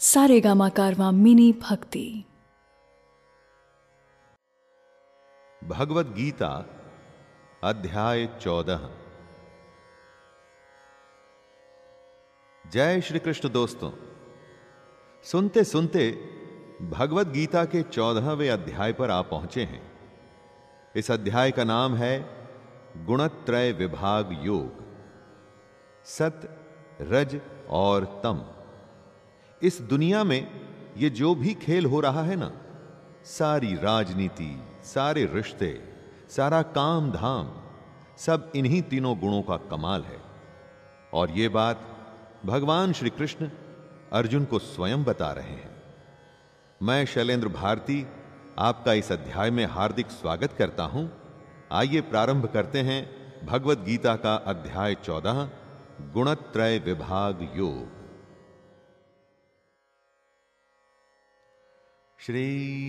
सारे गामा कारवा मिनी भक्ति। भगवत गीता, अध्याय चौदह। जय श्री कृष्ण दोस्तों, सुनते सुनते भगवत गीता के चौदहवें अध्याय पर आ पहुँचे हैं। इस अध्याय का नाम है गुणत्रय विभाग योग। सत, रज और तम। इस दुनिया में ये जो भी खेल हो रहा है ना, सारी राजनीति, सारे रिश्ते, सारा काम धाम सब इन्हीं तीनों गुणों का कमाल है। और ये बात भगवान श्री कृष्ण अर्जुन को स्वयं बता रहे हैं। मैं शैलेंद्र भारती, आपका इस अध्याय में हार्दिक स्वागत करता हूँ। आइए प्रारंभ करते हैं भगवत गीता का अध्याय चौदह, गुणत्रय विभाग योग। श्री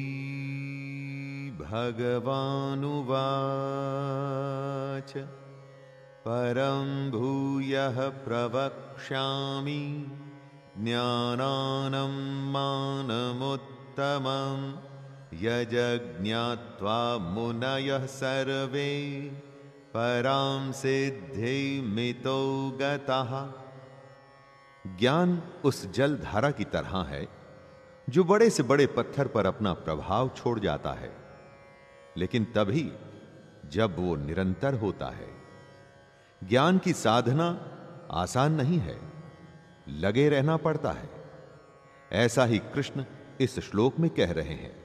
भगवानुवाच। परं भूयः प्रवक्ष्यामि ज्ञानानं मानमुत्तमम् यजज्ञात्वा मुनयः सर्वे। परां सिद्धिमितो गतः। ज्ञान उस जलधारा की तरह है। जो बड़े से बड़े पत्थर पर अपना प्रभाव छोड़ जाता है। लेकिन तभी जब वो निरंतर होता है, ज्ञान की साधना आसान नहीं है, लगे रहना पड़ता है। ऐसा ही कृष्ण इस श्लोक में कह रहे हैं,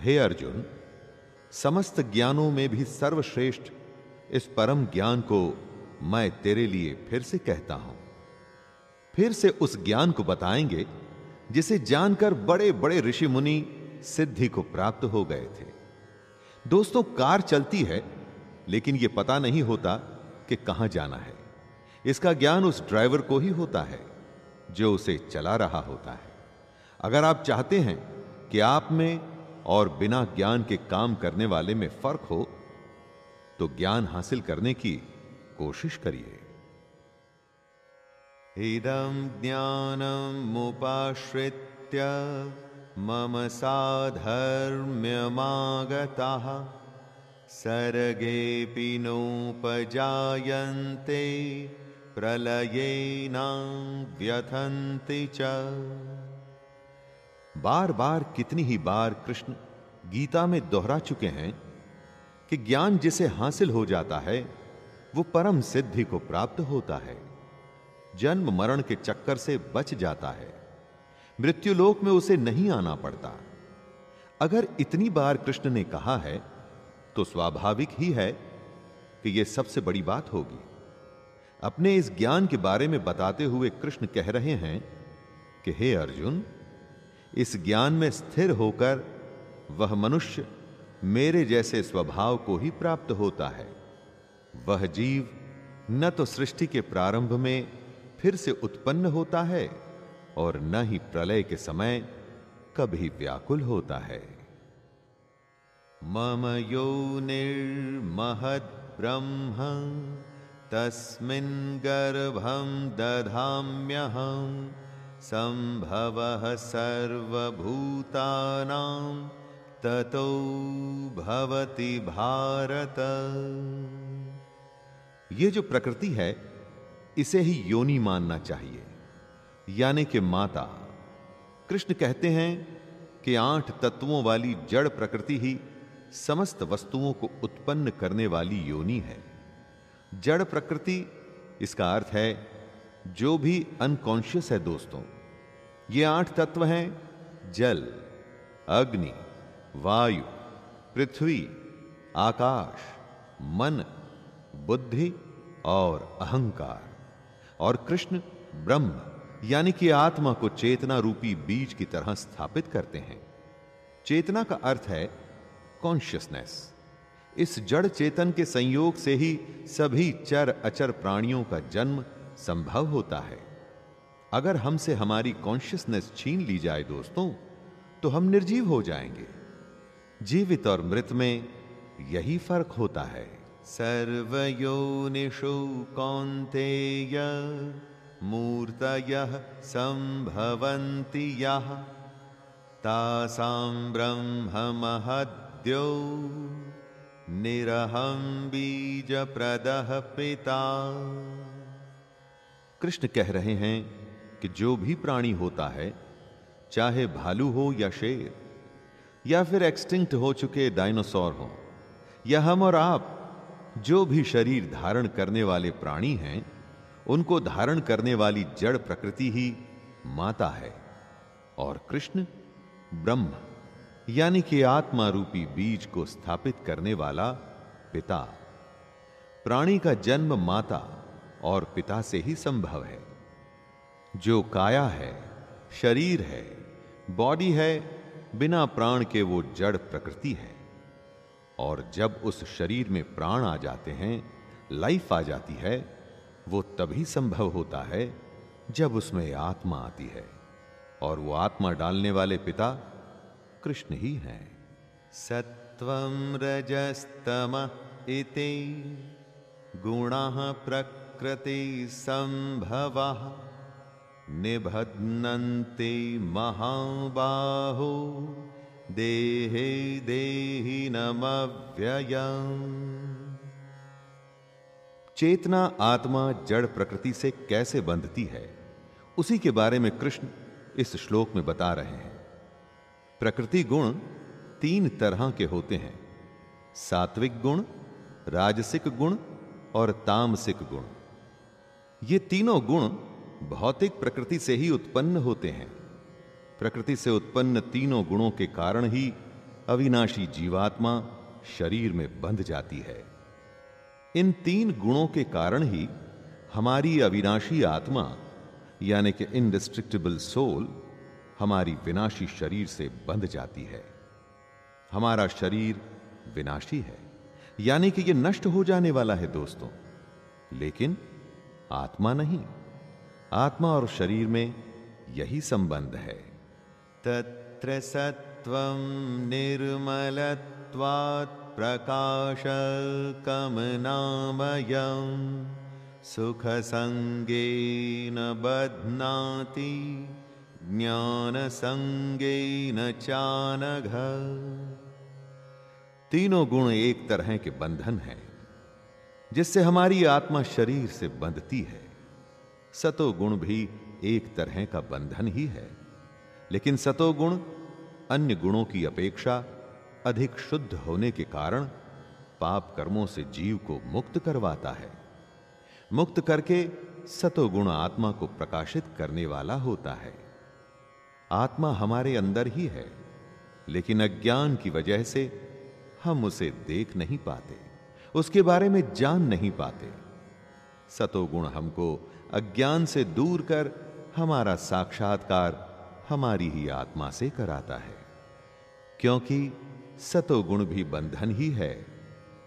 हे अर्जुन, समस्त ज्ञानों में भी सर्वश्रेष्ठ इस परम ज्ञान को मैं तेरे लिए फिर से कहता हूँ। फिर से उस ज्ञान को बताएँगे जिसे जानकर बड़े बड़े ऋषि मुनि सिद्धि को प्राप्त हो गए थे। दोस्तों, कार चलती है, लेकिन यह पता नहीं होता कि कहाँ जाना है। इसका ज्ञान उस ड्राइवर को ही होता है, जो उसे चला रहा होता है। अगर आप चाहते हैं कि आप में और बिना ज्ञान के काम करने वाले में फ़र्क हो तो ज्ञान हासिल करने की कोशिश करिए। इदम ज्ञानमुपाश्रित्य मम साधर्म्यमागता। सर्गेऽपि नोपजायन्ते प्रलयेना व्यथन्ति च। बार बार कितनी ही बार कृष्ण गीता में दोहरा चुके हैं कि ज्ञान जिसे हासिल हो जाता है, वो परम सिद्धि को प्राप्त होता है। जन्म मरण के चक्कर से बच जाता है। मृत्युलोक में उसे नहीं आना पड़ता। अगर इतनी बार कृष्ण ने कहा है तो स्वाभाविक ही है कि यह सबसे बड़ी बात होगी। अपने इस ज्ञान के बारे में बताते हुए कृष्ण कह रहे हैं कि, हे अर्जुन, इस ज्ञान में स्थिर होकर वह मनुष्य मेरे जैसे स्वभाव को ही प्राप्त होता है। वह जीव न तो सृष्टि के प्रारंभ में फिर से उत्पन्न होता है और न ही प्रलय के समय कभी व्याकुल होता है। मम यो निर्महद ब्रह्म, तस्मिन् गर्भं दधाम्यहम् संभवः सर्वभूतानां ततो भवति भारत। ये जो प्रकृति है इसे ही योनि मानना चाहिए। यानी कि माता, कृष्ण कहते हैं कि आठ तत्वों वाली जड़ प्रकृति ही समस्त वस्तुओं को उत्पन्न करने वाली योनि है। जड़ प्रकृति, इसका अर्थ है जो भी अनकॉन्शियस है दोस्तों, ये आठ तत्व हैं, जल, अग्नि, वायु, पृथ्वी, आकाश, मन, बुद्धि और अहंकार। और कृष्ण ब्रह्म, यानी कि आत्मा को चेतना रूपी बीज की तरह स्थापित करते हैं। चेतना का अर्थ है कॉन्शियसनेस इस जड़ चेतन के संयोग से ही सभी चर अचर प्राणियों का जन्म संभव होता है। अगर हमसे हमारी कॉन्शियसनेस छीन ली जाए दोस्तों तो हम निर्जीव हो जाएँगे। जीवित और मृत में यही फ़र्क होता है। सर्वयोनिषु कौन्तेय मूर्तयः सम्भवन्ति यः। तासां ब्रह्ममहद्यो निरहं बीजप्रदः पिता। कृष्ण कह रहे हैं कि जो भी प्राणी होता है, चाहे भालू हो या शेर, या फिर एक्सटिंक्ट हो चुके डायनासोर हो, या हम और आप जो भी शरीर धारण करने वाले प्राणी हैं, उनको धारण करने वाली जड़ प्रकृति ही माता है और कृष्ण ब्रह्म, यानी कि आत्मा रूपी बीज को स्थापित करने वाला पिता। प्राणी का जन्म माता और पिता से ही संभव है। जो काया है, शरीर है, बॉडी है, बिना प्राण के वो जड़ प्रकृति है। और जब उस शरीर में प्राण आ जाते हैं, लाइफ आ जाती है, वो तभी संभव होता है जब उसमें आत्मा आती है। और वो आत्मा डालने वाले पिता कृष्ण ही हैं। सत्वम रजस्तम इति गुणा प्रकृति संभवा निबध्नन्ति महाबाहो। देहे देहि नमव्ययम्। चेतना आत्मा जड़ प्रकृति से कैसे बंधती है, उसी के बारे में कृष्ण इस श्लोक में बता रहे हैं। प्रकृति गुण तीन तरह के होते हैं, सात्विक गुण, राजसिक गुण और तामसिक गुण। ये तीनों गुण भौतिक प्रकृति से ही उत्पन्न होते हैं। प्रकृति से उत्पन्न तीनों गुणों के कारण ही अविनाशी जीवात्मा शरीर में बंध जाती है। इन तीन गुणों के कारण ही हमारी अविनाशी आत्मा, यानी कि इनडिस्ट्रिक्टेबल सोल हमारी विनाशी शरीर से बंध जाती है। हमारा शरीर विनाशी है, यानी कि यह नष्ट हो जाने वाला है दोस्तों। लेकिन आत्मा नहीं, आत्मा और शरीर में यही संबंध है। तत्र सत्वं निर्मलत्वात् प्रकाशकमनामयं सुखसङ्गेन बध्नाति ज्ञानसंगेन चानघ। तीनों गुण एक तरह के बंधन हैं, जिससे हमारी आत्मा शरीर से बंधती है। सतो गुण भी एक तरह का बंधन ही है। लेकिन सतोगुण, अन्य गुणों की अपेक्षा अधिक शुद्ध होने के कारण पाप कर्मों से जीव को मुक्त करवाता है। मुक्त करके सतोगुण आत्मा को प्रकाशित करने वाला होता है। आत्मा हमारे अंदर ही है, लेकिन अज्ञान की वजह से हम उसे देख नहीं पाते, उसके बारे में जान नहीं पाते। सतोगुण हमको अज्ञान से दूर कर हमारा साक्षात्कार हमारी ही आत्मा से कराता है। क्योंकि सतोगुण भी बंधन ही है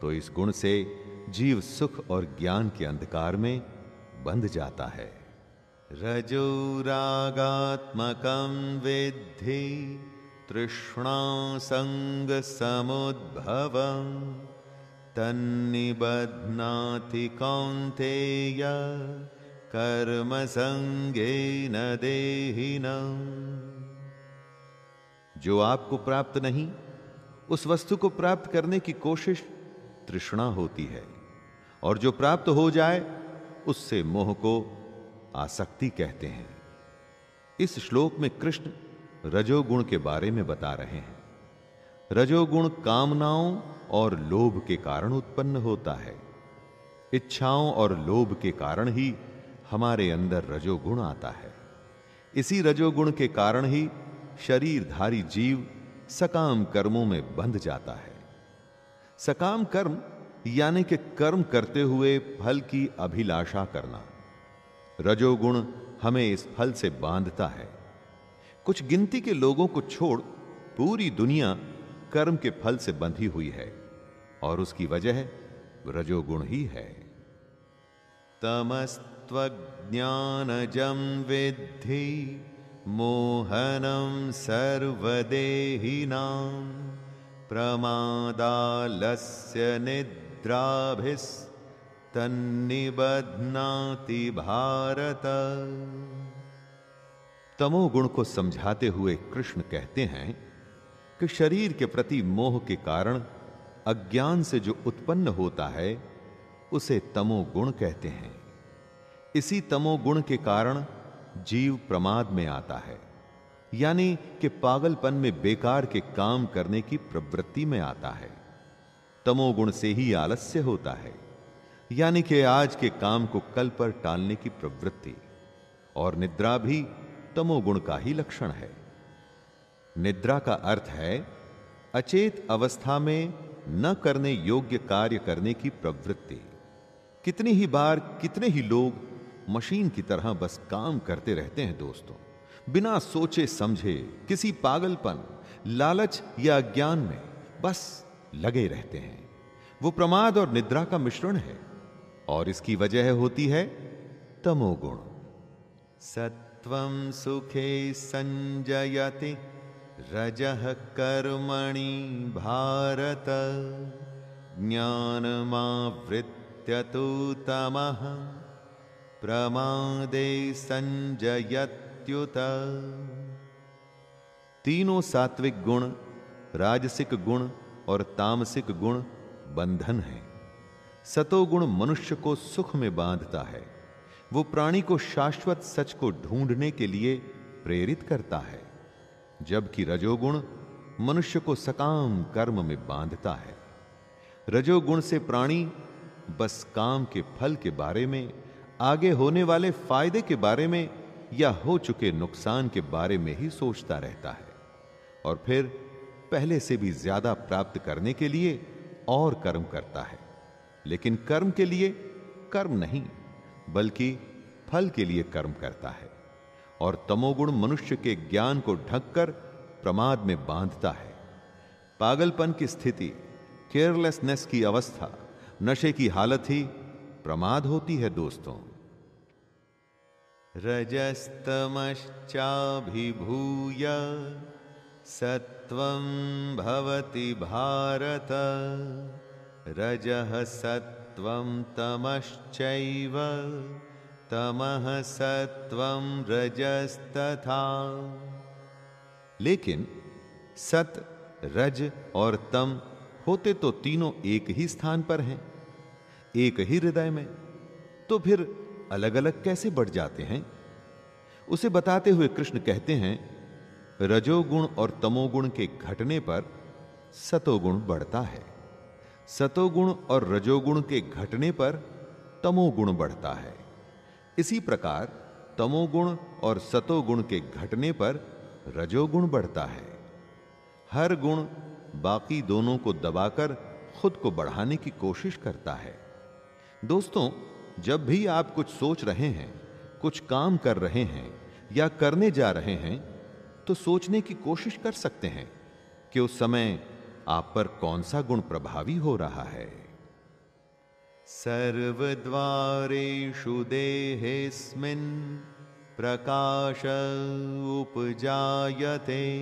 तो इस गुण से जीव सुख और ज्ञान के अंधकार में बंध जाता है। रजोरागात्मकं विद्धि, तृष्णा संग समुद्भवम् तन्निबध्नाति कौन्तेय कर्म संगेन देहिनम्। जो आपको प्राप्त नहीं, उस वस्तु को प्राप्त करने की कोशिश तृष्णा होती है। और जो प्राप्त हो जाए, उससे मोह को आसक्ति कहते हैं। इस श्लोक में कृष्ण रजोगुण के बारे में बता रहे हैं। रजोगुण कामनाओं और लोभ के कारण उत्पन्न होता है। इच्छाओं और लोभ के कारण ही हमारे अंदर रजोगुण आता है। इसी रजोगुण के कारण ही शरीरधारी जीव सकाम कर्मों में बंध जाता है। सकाम कर्म यानी कि कर्म करते हुए फल की अभिलाषा करना। रजोगुण हमें इस फल से बांधता है। कुछ गिनती के लोगों को छोड़ पूरी दुनिया कर्म के फल से बंधी हुई है और उसकी वजह रजोगुण ही है। तमस्त्वज्ञानजं विद्धि मोहनं सर्वदेहिनां प्रमादालस्य निद्राभिस् तन्निबध्नाति भारत तमोगुण को समझाते हुए कृष्ण कहते हैं कि शरीर के प्रति मोह के कारण अज्ञान से जो उत्पन्न होता है, उसे तमोगुण कहते हैं। इसी तमोगुण के कारण जीव प्रमाद में आता है, यानी कि पागलपन में बेकार के काम करने की प्रवृत्ति में आता है। तमोगुण से ही आलस्य होता है, यानी कि आज के काम को कल पर टालने की प्रवृत्ति, और निद्रा भी तमोगुण का ही लक्षण है। निद्रा का अर्थ है, अचेत अवस्था में न करने योग्य कार्य करने की प्रवृत्ति। कितनी ही बार कितने ही लोग मशीन की तरह बस काम करते रहते हैं दोस्तों। बिना सोचे समझे, किसी पागलपन, लालच या ज्ञान में बस लगे रहते हैं। वो प्रमाद और निद्रा का मिश्रण है और इसकी वजह होती है तमोगुण। सत्वम सुखे संजयति, रजः कर्मणि भारत। ज्ञानमावृत्य तु तमः। प्रमादे संजयत्युत। तीनों सात्विक गुण, राजसिक गुण और तामसिक गुण बंधन है। सतोगुण मनुष्य को सुख में बांधता है। वो प्राणी को शाश्वत सच को ढूँढने के लिए प्रेरित करता है। जबकि रजोगुण मनुष्य को सकाम कर्म में बांधता है। रजोगुण से प्राणी बस काम के फल के बारे में आगे होने वाले फ़ायदे के बारे में या हो चुके नुकसान के बारे में ही सोचता रहता है और फिर पहले से भी ज़्यादा प्राप्त करने के लिए और कर्म करता है। लेकिन कर्म के लिए कर्म नहीं, बल्कि फल के लिए कर्म करता है और तमोगुण मनुष्य के ज्ञान को ढककर प्रमाद में बांधता है। पागलपन की स्थिति केयरलेसनेस की अवस्था, नशे की हालत ही प्रमाद होती है दोस्तों। रजस्तमश्चाभिभूय सत्वं भवति भारत। रजः सत्वं तमश्चैव, तमः सत्वं रजस्तथा। लेकिन सत, रज और तम होते तो तीनों एक ही स्थान पर हैं। एक ही हृदय में तो फिर अलग अलग कैसे बढ़ जाते हैं? उसे बताते हुए कृष्ण कहते हैं, रजोगुण और तमोगुण के घटने पर सतोगुण बढ़ता है। सतोगुण और रजोगुण के घटने पर तमोगुण बढ़ता है। इसी प्रकार तमोगुण और सतोगुण के घटने पर रजोगुण बढ़ता है। हर गुण बाकी दोनों को दबाकर खुद को बढ़ाने की कोशिश करता है। दोस्तों, जब भी आप कुछ सोच रहे हैं, कुछ काम कर रहे हैं, या करने जा रहे हैं तो सोचने की कोशिश कर सकते हैं कि उस समय आप पर कौन सा गुण प्रभावी हो रहा है। सर्वद्वारेषु देहेस्मिन् प्रकाश उपजायते,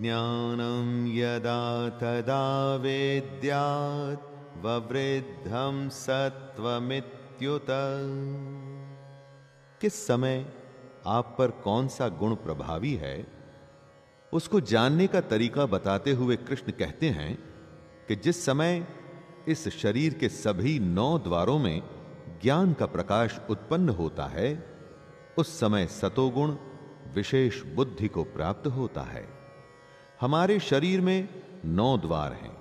ज्ञानं यदा तदा वेद्यात् ववृद्धं सत्वमित्युत किस समय आप पर कौन सा गुण प्रभावी है, उसको जानने का तरीका बताते हुए कृष्ण कहते हैं कि जिस समय इस शरीर के सभी नौ द्वारों में ज्ञान का प्रकाश उत्पन्न होता है, उस समय सतोगुण विशेष बुद्धि को प्राप्त होता है। हमारे शरीर में नौ द्वार हैं,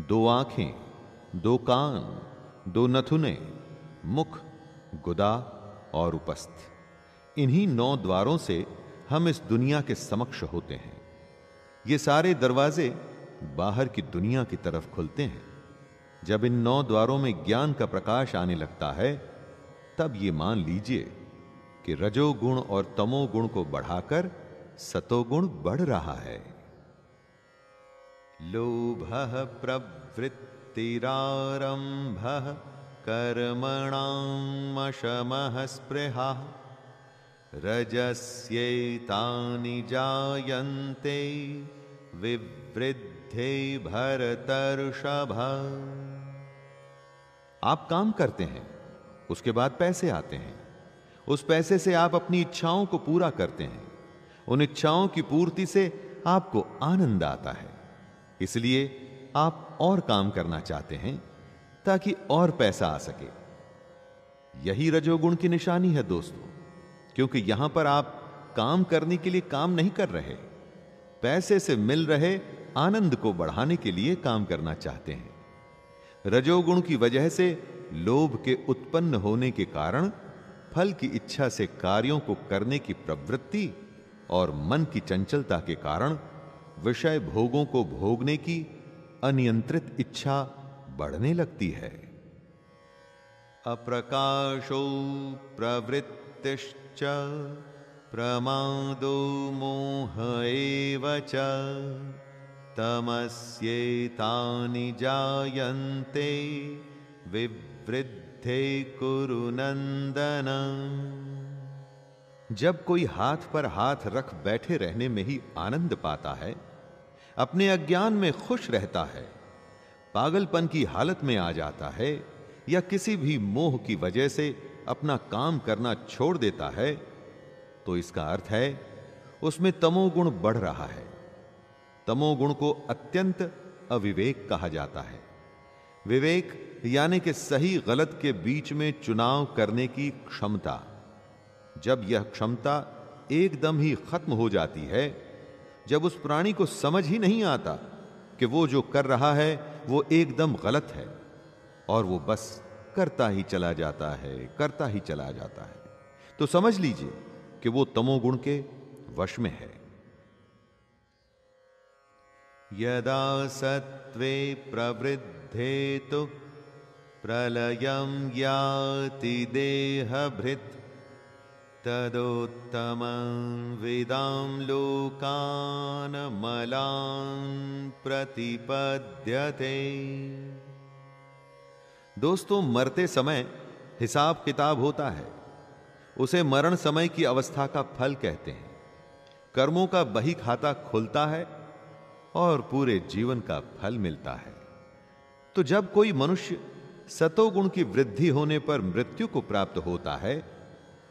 दो आँखें दो कान, दो नथुने, मुख, गुदा और उपस्थ। इन्हीं नौ द्वारों से हम इस दुनिया के समक्ष होते हैं। ये सारे दरवाजे बाहर की दुनिया की तरफ़ खुलते हैं। जब इन नौ द्वारों में ज्ञान का प्रकाश आने लगता है, तब ये मान लीजिए कि रजोगुण और तमोगुण को बढ़ाकर सतोगुण बढ़ रहा है। लोभ प्रवृत्तिरारंभ कर्मणामशमः स्पृहा रजस्यैतानि विवृद्धे भरतर्षभ। आप काम करते हैं, उसके बाद पैसे आते हैं। उस पैसे से आप अपनी इच्छाओं को पूरा करते हैं। उन इच्छाओं की पूर्ति से आपको आनंद आता है। इसलिए आप और काम करना चाहते हैं ताकि और पैसा आ सके। यही रजोगुण की निशानी है दोस्तों, क्योंकि यहाँ पर आप काम करने के लिए काम नहीं कर रहे। पैसे से मिल रहे आनंद को बढ़ाने के लिए काम करना चाहते हैं। रजोगुण की वजह से लोभ के उत्पन्न होने के कारण फल की इच्छा से कार्यों को करने की प्रवृत्ति और मन की चंचलता के कारण विषय भोगों को भोगने की अनियंत्रित इच्छा बढ़ने लगती है। अप्रकाशो प्रवृत्तिश्च, प्रमादो मोह एव च, तमस्येतानि जायन्ते, विवृद्धे कुरु नंदन जब कोई हाथ पर हाथ रख बैठे रहने में ही आनंद पाता है अपने अज्ञान में खुश रहता है। पागलपन की हालत में आ जाता है या किसी भी मोह की वजह से अपना काम करना छोड़ देता है तो इसका अर्थ है, उसमें तमोगुण बढ़ रहा है। तमोगुण को अत्यंत अविवेक कहा जाता है। विवेक यानी कि सही गलत के बीच में चुनाव करने की क्षमता। जब यह क्षमता एकदम ही खत्म हो जाती है जब उस प्राणी को समझ ही नहीं आता कि वो जो कर रहा है, वो एकदम गलत है। और वो बस करता ही चला जाता है, करता ही चला जाता है। तो समझ लीजिए कि वो तमोगुण के वश में है। यदा सत्वे प्रवृद्धे तो प्रलयम याति देहभृत तदोत्तम लोकान मलान प्रतिपद्यते। दोस्तों, मरते समय हिसाब किताब होता है। उसे मरण समय की अवस्था का फल कहते हैं। कर्मों का बही खाता खुलता है और पूरे जीवन का फल मिलता है। तो जब कोई मनुष्य सतोगुण की वृद्धि होने पर मृत्यु को प्राप्त होता है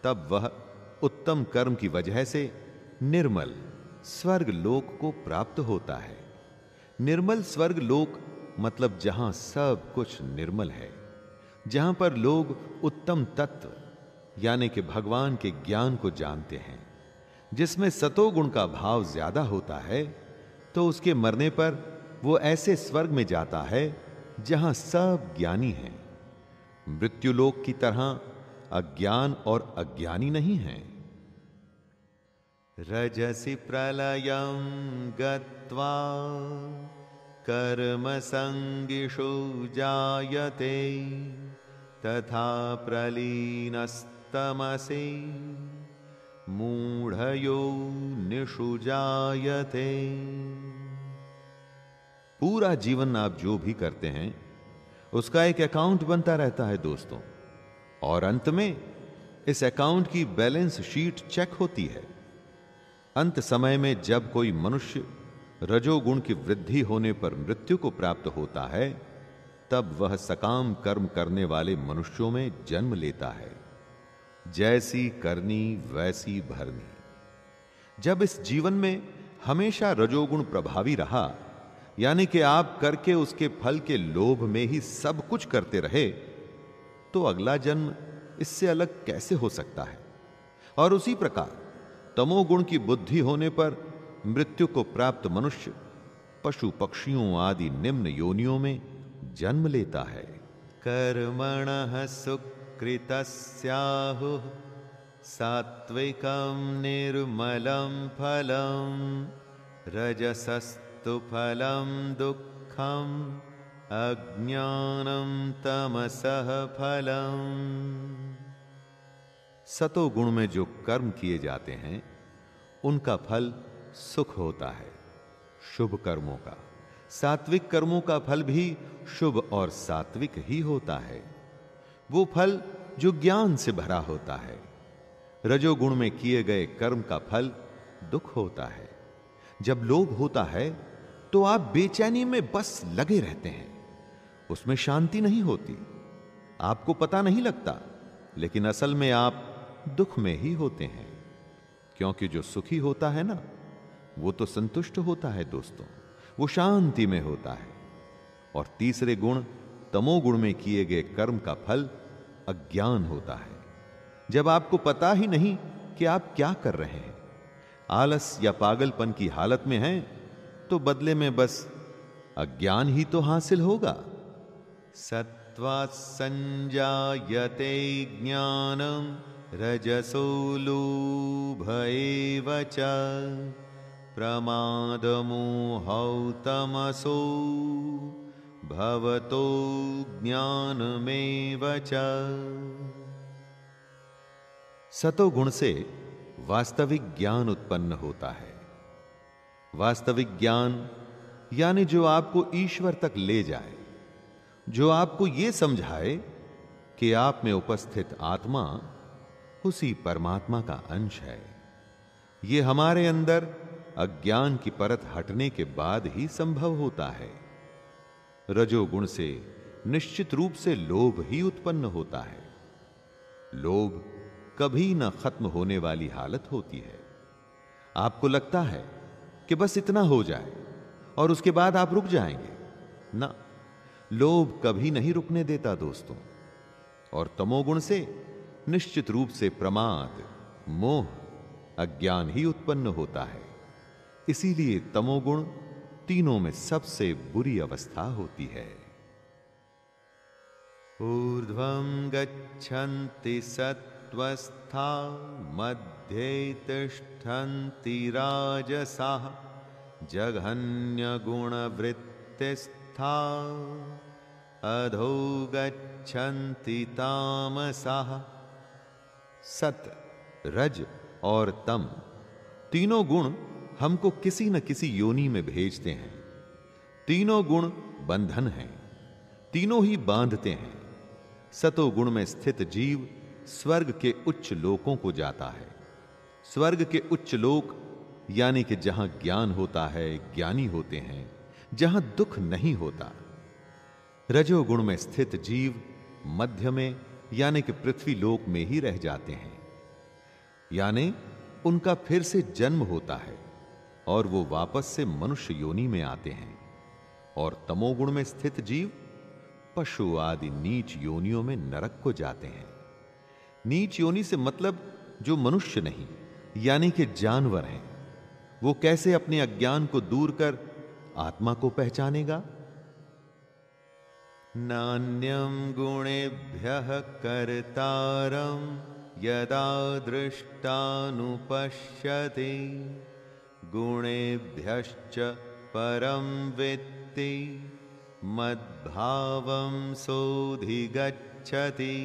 तब वह उत्तम कर्म की वजह से निर्मल स्वर्ग लोक को प्राप्त होता है। निर्मल स्वर्ग लोक मतलब जहाँ सब कुछ निर्मल है, जहाँ पर लोग उत्तम तत्व, यानी कि भगवान के ज्ञान को जानते हैं, जिसमें सतोगुण का भाव ज़्यादा होता है तो उसके मरने पर वो ऐसे स्वर्ग में जाता है जहाँ सब ज्ञानी हैं। मृत्युलोक की तरह अज्ञान और अज्ञानी नहीं है। रजसी प्रलयम गत्वा कर्म संगिषु जायते, तथा प्रलीनस्तमसे मूढ़यो निषु जायते। पूरा जीवन आप जो भी करते हैं, उसका एक अकाउंट बनता रहता है दोस्तों। और अंत में, इस अकाउंट की बैलेंस शीट चेक होती है। अंत समय में जब कोई मनुष्य रजोगुण की वृद्धि होने पर मृत्यु को प्राप्त होता है, तब वह सकाम कर्म करने वाले मनुष्यों में जन्म लेता है। जैसी करनी, वैसी भरनी। जब इस जीवन में हमेशा रजोगुण प्रभावी रहा, यानी कि आप करके उसके फल के लोभ में ही सब कुछ करते रहे तो अगला जन्म इससे अलग कैसे हो सकता है? और उसी प्रकार तमोगुण की बुद्धि होने पर मृत्यु को प्राप्त मनुष्य पशु पक्षियों आदि निम्न योनियों में जन्म लेता है। कर्मण सुकृत सात्विकम निर्मलम फलम रजसस्तु फलम दुखम। अज्ञानम तमसह फलम। सतोगुण में जो कर्म किए जाते हैं, उनका फल सुख होता है, शुभ कर्मों का। सात्विक कर्मों का फल भी शुभ और सात्विक ही होता है। वो फल जो ज्ञान से भरा होता है रजोगुण में किए गए कर्म का फल दुख होता है। जब लोभ होता है तो आप बेचैनी में बस लगे रहते हैं। उसमें शांति नहीं होती। आपको पता नहीं लगता, लेकिन असल में आप दुख में ही होते हैं। क्योंकि जो सुखी होता है ना, वो तो संतुष्ट होता है दोस्तों, वो शांति में होता है। और तीसरे गुण तमोगुण में किए गए कर्म का फल अज्ञान होता है। जब आपको पता ही नहीं कि आप क्या कर रहे हैं, आलस या पागलपन की हालत में हैं तो बदले में बस अज्ञान ही तो हासिल होगा। सत्वा संजायते ज्ञानम रजसो लोभ एव च। प्रमादमोहौ तमसो भवतो ज्ञानमेव च। सतोगुण से वास्तविक ज्ञान उत्पन्न होता है। वास्तविक ज्ञान, यानी जो आपको ईश्वर तक ले जाए जो आपको यह समझाए कि आप में उपस्थित आत्मा उसी परमात्मा का अंश है। यह हमारे अंदर अज्ञान की परत हटने के बाद ही संभव होता है। रजोगुण से निश्चित रूप से लोभ ही उत्पन्न होता है। लोभ कभी न खत्म होने वाली हालत होती है। आपको लगता है कि बस इतना हो जाए और उसके बाद आप रुक जाएँगे। ना। लोभ कभी नहीं रुकने देता दोस्तों, और तमोगुण से निश्चित रूप से प्रमाद, मोह, अज्ञान ही उत्पन्न होता है। इसीलिए तमोगुण तीनों में सबसे बुरी अवस्था होती है। ऊर्ध्व गच्छन्ति सत्वस्था मध्ये तिष्ठन्ति राजसाः, जघन्यगुणवृत्तिस्था अधो गच्छन्ति सत, रज और तम, तीनों गुण हमको किसी न किसी योनि में भेजते हैं। तीनों गुण बंधन हैं, तीनों ही बांधते हैं। सतो गुण में स्थित जीव स्वर्ग के उच्च लोकों को जाता है। स्वर्ग के उच्च लोक, यानी कि जहाँ ज्ञान होता है, ज्ञानी होते हैं। जहाँ दुख नहीं होता। रजोगुण में स्थित जीव मध्य में, यानी कि पृथ्वी लोक में ही रह जाते हैं। यानी उनका फिर से जन्म होता है और वो वापस से मनुष्य योनि में आते हैं। और तमोगुण में स्थित जीव पशु आदि नीच योनियों में नरक को जाते हैं। नीच योनि से मतलब जो मनुष्य नहीं, यानी कि जानवर हैं। वो कैसे अपने अज्ञान को दूर कर आत्मा को पहचानेगा? नान्यम गुणेभ्य कर्तारम यदा दृष्टानुपश्यति। गुणेभ्यश्च परम वित्ति मद्भावम सोधिगच्छति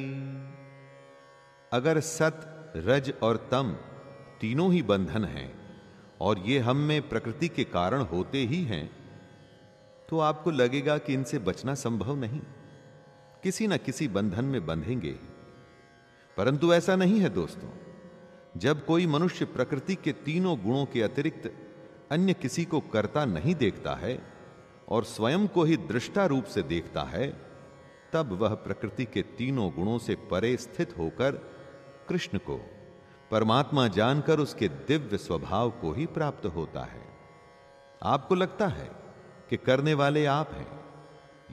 अगर सत, रज और तम तीनों ही बंधन हैं, और ये हम में प्रकृति के कारण होते ही हैं तो आपको लगेगा कि इनसे बचना संभव नहीं। किसी न किसी बंधन में बंधेंगे परंतु ऐसा नहीं है दोस्तों। जब कोई मनुष्य प्रकृति के तीनों गुणों के अतिरिक्त अन्य किसी को करता नहीं देखता है और स्वयं को ही दृष्टा रूप से देखता है, तब वह प्रकृति के तीनों गुणों से परे स्थित होकर कृष्ण को, परमात्मा जानकर उसके दिव्य स्वभाव को ही प्राप्त होता है। आपको लगता है? कि करने वाले आप हैं।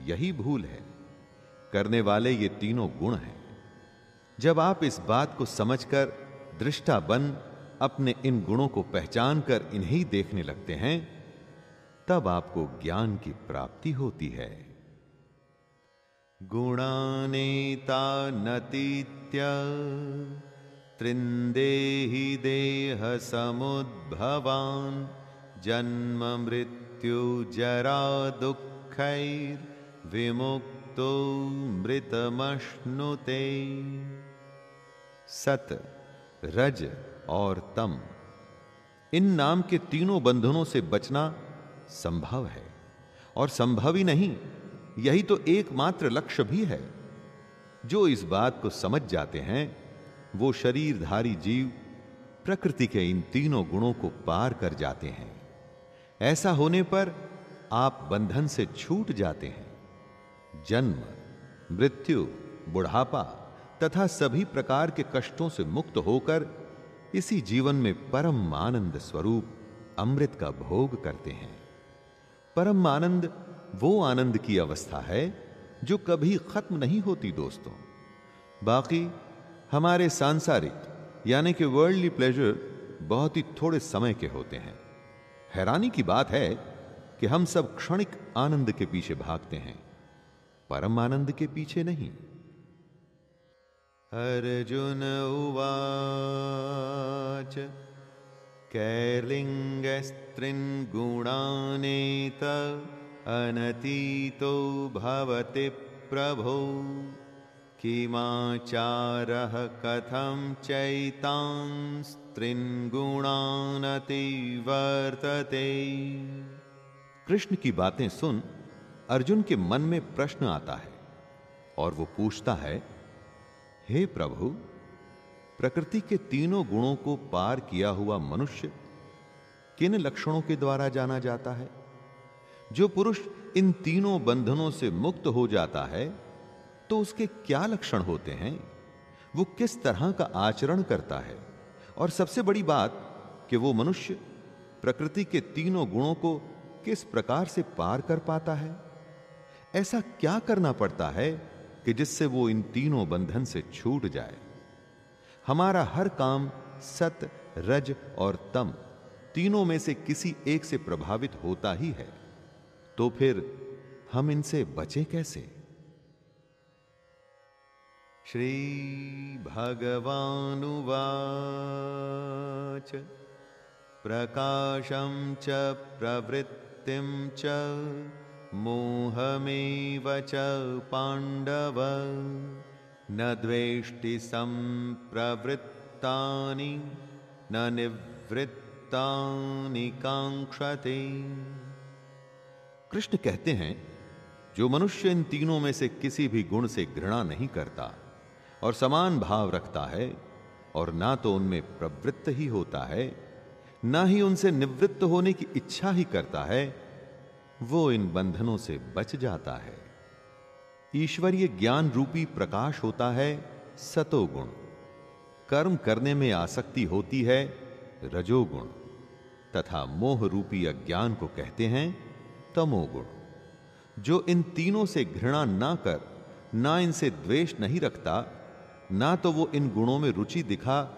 यही भूल है। करने वाले ये तीनों गुण हैं। जब आप इस बात को समझकर दृष्टा बन अपने इन गुणों को पहचान कर इन्हें देखने लगते हैं, तब आपको ज्ञान की प्राप्ति होती है। गुणानेता नतीत्य, त्रिंदेहि देह समुद्भवान, जन्म मृत्यु जरा दुखैर विमुक्तो मृतमश्नुते। सत, रज और तम। इन नाम के तीनों बंधनों से बचना संभव है। और संभव ही नहीं, यही तो एकमात्र लक्ष्य भी है। जो इस बात को समझ जाते हैं, वो शरीरधारी जीव प्रकृति के इन तीनों गुणों को पार कर जाते हैं। ऐसा होने पर आप बंधन से छूट जाते हैं। जन्म, मृत्यु, बुढ़ापा तथा सभी प्रकार के कष्टों से मुक्त होकर इसी जीवन में परम आनंद स्वरूप अमृत का भोग करते हैं। परम आनंद वो आनंद की अवस्था है जो कभी खत्म नहीं होती दोस्तों। बाकी हमारे सांसारिक, यानी कि वर्ल्डली प्लेजर बहुत ही थोड़े समय के होते हैं। हैरानी की बात है कि हम सब क्षणिक आनंद के पीछे भागते हैं, परम आनंद के पीछे नहीं। अर्जुन उवाच कैर्लिङ्गस्त्रिन्गुणानेत अनतीतो भवति प्रभो। किमाचारः कथं चैतांस्त्रिन्गुणानतिवर्तते कृष्ण की बातें सुन अर्जुन के मन में प्रश्न आता है और वो पूछता है, हे प्रभु, प्रकृति के तीनों गुणों को पार किया हुआ मनुष्य किन लक्षणों के द्वारा जाना जाता है? जो पुरुष इन तीनों बंधनों से मुक्त हो जाता है तो उसके क्या लक्षण होते हैं? वो किस तरह का आचरण करता है? और सबसे बड़ी बात कि वो मनुष्य प्रकृति के तीनों गुणों को किस प्रकार से पार कर पाता है? ऐसा क्या करना पड़ता है कि जिससे वो इन तीनों बंधन से छूट जाए? हमारा हर काम सत, रज और तम तीनों में से किसी एक से प्रभावित होता ही है। तो फिर हम इनसे बचे कैसे? श्री भगवानुवाच प्रकाशं च प्रवृत्तिं च मोहमेव च पाण्डव न द्वेष्टि संप्रवृत्तानि न निवृत्तानि कांक्षते कृष्ण कहते हैं, जो मनुष्य इन तीनों में से किसी भी गुण से घृणा नहीं करता और समान भाव रखता है, और ना तो उनमें प्रवृत्त ही होता है, ना ही उनसे निवृत्त होने की इच्छा ही करता है, वो इन बंधनों से बच जाता है। ईश्वरीय ज्ञान रूपी प्रकाश होता है सतोगुण। कर्म करने में आसक्ति होती है रजोगुण, तथा मोह रूपी अज्ञान को कहते हैं तमोगुण। जो इन तीनों से घृणा ना कर, ना इनसे द्वेष नहीं रखता ना तो वो इन गुणों में रुचि दिखा,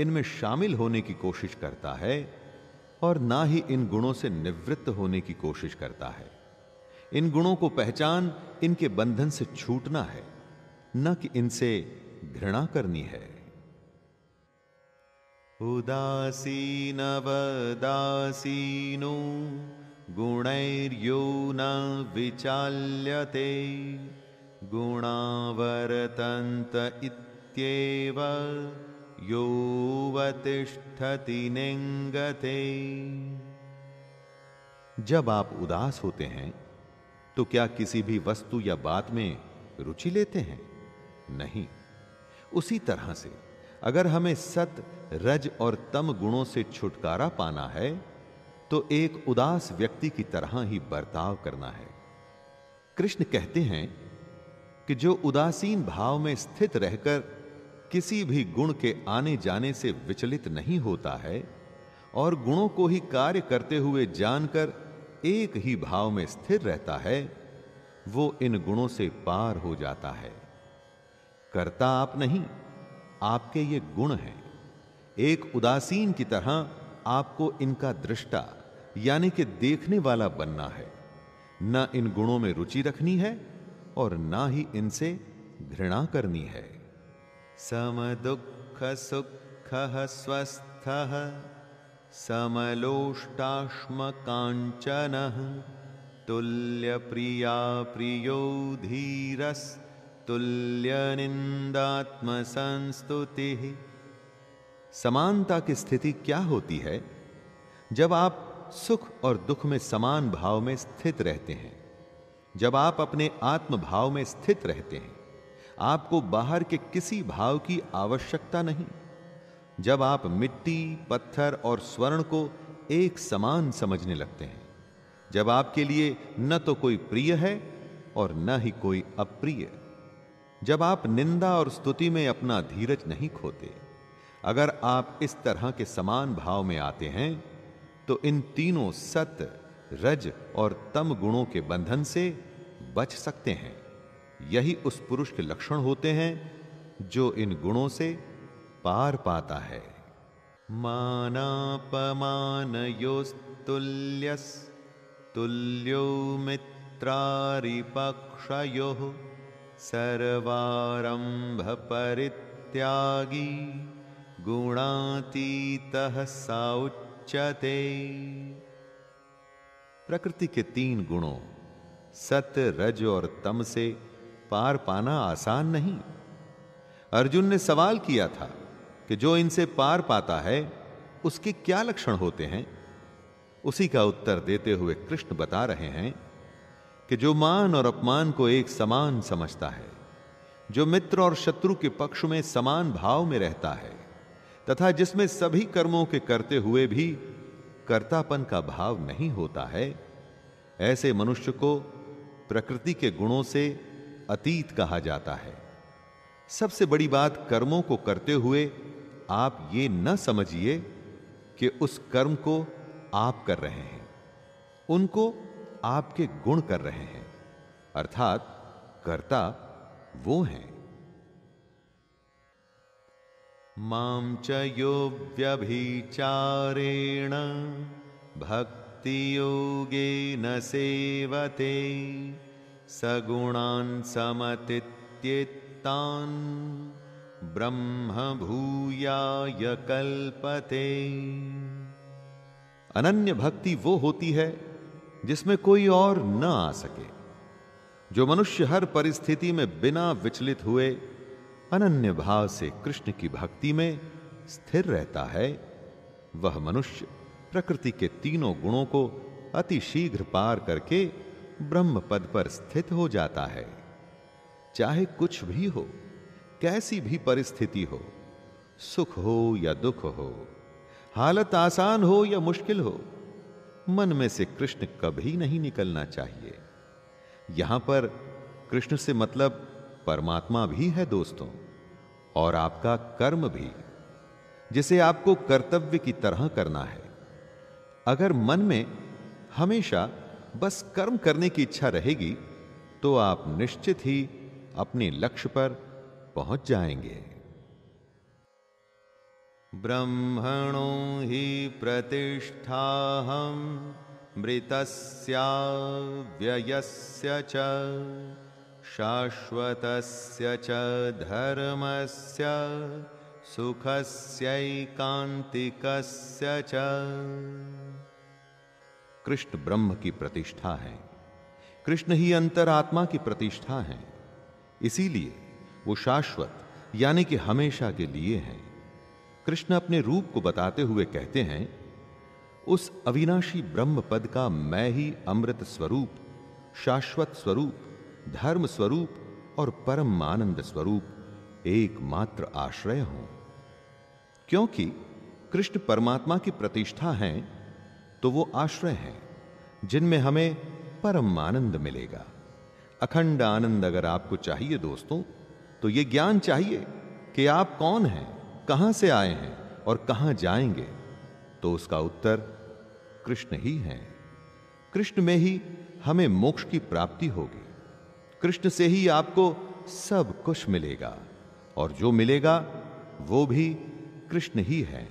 इनमें शामिल होने की कोशिश करता है, और ना ही इन गुणों से निवृत्त होने की कोशिश करता है। इन गुणों को पहचान इनके बंधन से छूटना है, न कि इनसे घृणा करनी है। उदासीनवदासीनो, गुणैर्यो न विचाल्यते, गुणावर्तन्त इत्येव योवतिष्ठति निंगते जब आप उदास होते हैं तो क्या किसी भी वस्तु या बात में रुचि लेते हैं? नहीं। उसी तरह से, अगर हमें सत, रज और तम गुणों से छुटकारा पाना है तो एक उदास व्यक्ति की तरह ही बर्ताव करना है। कृष्ण कहते हैं कि जो उदासीन भाव में स्थित रहकर किसी भी गुण के आने जाने से विचलित नहीं होता है और गुणों को ही कार्य करते हुए जानकर एक ही भाव में स्थिर रहता है, वो इन गुणों से पार हो जाता है। करता आप नहीं, आपके ये गुण हैं। एक उदासीन की तरह आपको इनका दृष्टा, यानी कि देखने वाला बनना है। ना इन गुणों में रुचि रखनी है और ना ही इनसे घृणा करनी है। सम दुख सुख स्वस्थ समलोष्टाश्म कांचन तुल्य प्रिया प्रियो धीरस तुल्य निंदात्म संस्तुति समानता की स्थिति क्या होती है? जब आप सुख और दुख में समान भाव में स्थित रहते हैं, जब आप अपने आत्म भाव में स्थित रहते हैं आपको बाहर के किसी भाव की आवश्यकता नहीं। जब आप मिट्टी, पत्थर और स्वर्ण को एक समान समझने लगते हैं, जब आपके लिए न तो कोई प्रिय है और न ही कोई अप्रिय। जब आप निंदा और स्तुति में अपना धीरज नहीं खोते, अगर आप इस तरह के समान भाव में आते हैं तो इन तीनों सत्य, रज और तम गुणों के बंधन से बच सकते हैं। यही उस पुरुष के लक्षण होते हैं जो इन गुणों से पार पाता है। मानापमान योस्तुल्यस तुल्यो मित्रारिपक्षयो सर्वारंभ परित्यागी गुणातीतः सौच्यते प्रकृति के तीन गुणों सत रज और तम से पार पाना आसान नहीं। अर्जुन ने सवाल किया था कि जो इनसे पार पाता है, उसके क्या लक्षण होते हैं? उसी का उत्तर देते हुए कृष्ण बता रहे हैं कि जो मान और अपमान को एक समान समझता है, जो मित्र और शत्रु के पक्ष में समान भाव में रहता है, तथा जिसमें सभी कर्मों के करते हुए भी कर्तापन का भाव नहीं होता है, ऐसे मनुष्य को प्रकृति के गुणों से अतीत कहा जाता है। सबसे बड़ी बात कर्मों को करते हुए आप ये न समझिए कि उस कर्म को आप कर रहे हैं। उनको आपके गुण कर रहे हैं। अर्थात कर्ता वो हैं। माम च व्यभिचारेण भक्ति योगे न सेवते। सगुणान् ब्रह्म भूयाय कल्पते। अनन्य भक्ति वो होती है जिसमें कोई और न आ सके, जो मनुष्य हर परिस्थिति में बिना विचलित हुए अनन्य भाव से कृष्ण की भक्ति में स्थिर रहता है, वह मनुष्य प्रकृति के तीनों गुणों को अति शीघ्र पार करके ब्रह्म पद पर स्थित हो जाता है। चाहे कुछ भी हो, कैसी भी परिस्थिति हो, सुख हो या दुख हो, हालत आसान हो या मुश्किल हो, मन में से कृष्ण कभी नहीं निकलना चाहिए। यहाँ पर कृष्ण से मतलब परमात्मा भी है दोस्तों, और आपका कर्म भी, जिसे आपको कर्तव्य की तरह करना है। अगर मन में हमेशा बस कर्म करने की इच्छा रहेगी तो आप निश्चित ही अपने लक्ष्य पर पहुँच जाएँगे। ब्रह्मणो ही प्रतिष्ठा हम मृतस्य व्ययस्य च, शाश्वतस्य च धर्मस्य, सुखस्यैकान्तिकस्य च। कृष्ण ब्रह्म की प्रतिष्ठा है। कृष्ण ही अंतरात्मा की प्रतिष्ठा है। इसीलिए वो शाश्वत, यानी कि हमेशा के लिए हैं। कृष्ण अपने रूप को बताते हुए कहते हैं, उस अविनाशी ब्रह्म पद का मैं ही अमृत स्वरूप, शाश्वत स्वरूप, धर्म स्वरूप और परम आनंद स्वरूप एकमात्र आश्रय हूँ। क्योंकि कृष्ण परमात्मा की प्रतिष्ठा है तो वो आश्रय हैं, जिनमें हमें परम आनंद मिलेगा। अखंड आनंद अगर आपको चाहिए दोस्तों तो ये ज्ञान चाहिए कि आप कौन हैं, कहाँ से आए हैं और कहाँ जाएँगे। तो उसका उत्तर, कृष्ण ही है। कृष्ण में ही हमें मोक्ष की प्राप्ति होगी। कृष्ण से ही आपको सब कुछ मिलेगा और जो मिलेगा, वो भी कृष्ण ही है।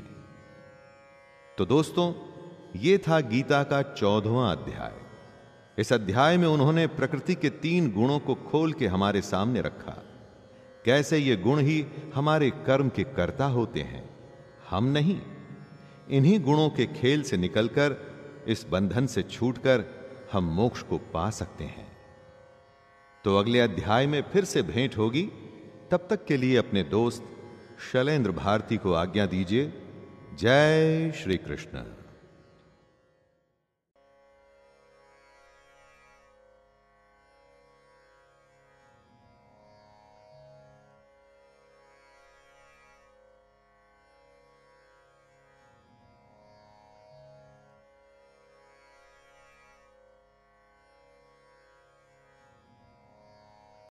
तो दोस्तों ये था गीता का चौदहवां अध्याय। इस अध्याय में उन्होंने प्रकृति के तीन गुणों को खोल के हमारे सामने रखा। कैसे ये गुण ही हमारे कर्म के कर्ता होते हैं, हम नहीं। इन्हीं गुणों के खेल से निकलकर, इस बंधन से छूटकर हम मोक्ष को पा सकते हैं। तो अगले अध्याय में फिर से भेंट होगी। तब तक के लिए अपने दोस्त शैलेंद्र भारती को आज्ञा दीजिए। जय श्री कृष्ण।